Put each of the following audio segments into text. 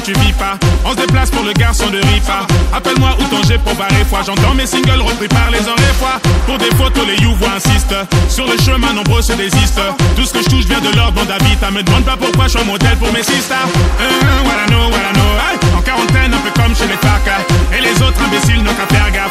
tu vis, pas. On se déplace pour le garçon de Rifa. Appelle-moi ou ton pour barrer foi. J'entends mes singles repris par les oreilles fois. Pour des photos, les you insistent. Sur le chemin, nombreux se désistent. Tout ce que je touche vient de l'ordre d'Avita. Me demande pas pourquoi je suis un modèle pour mes sisters. Euh, I know. Hey, en quarantaine, un peu comme chez les facs. Et les autres imbéciles n'ont qu'à faire gaffe.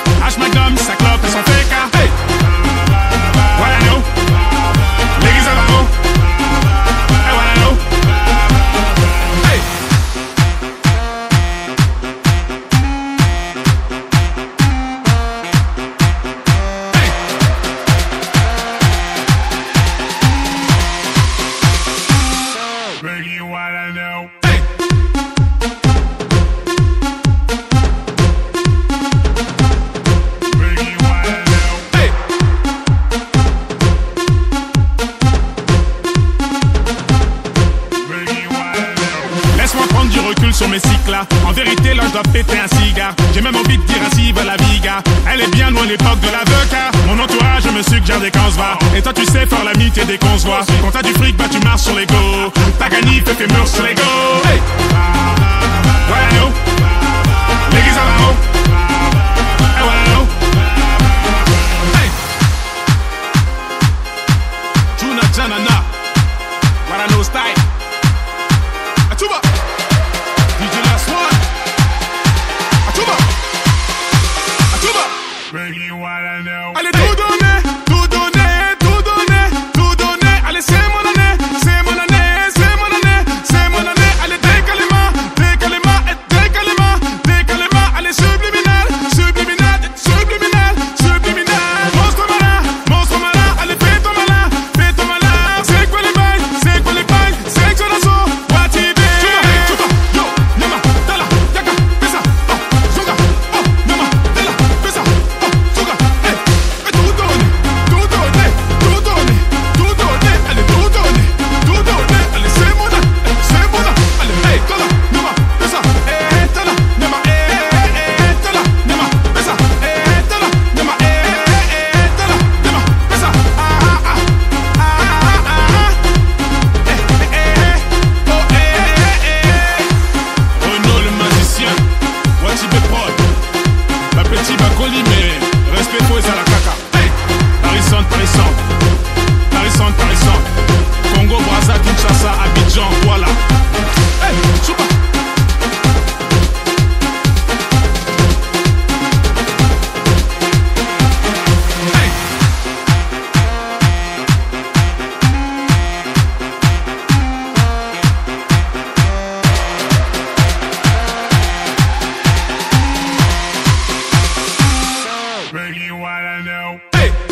En vérité, là, je dois péter un cigare. J'ai même envie de dire ainsi, va la viga. Elle est bien loin l'époque de l'avocat. Mon entourage me suggère des va Et toi, tu sais faire l'amitié des qu'on se. Quand t'as du fric, bah, tu marches sur les go. T'as gagné, fais tes murs sur l'ego. Eh style? Boogie, what I know. you wanna know. Hey!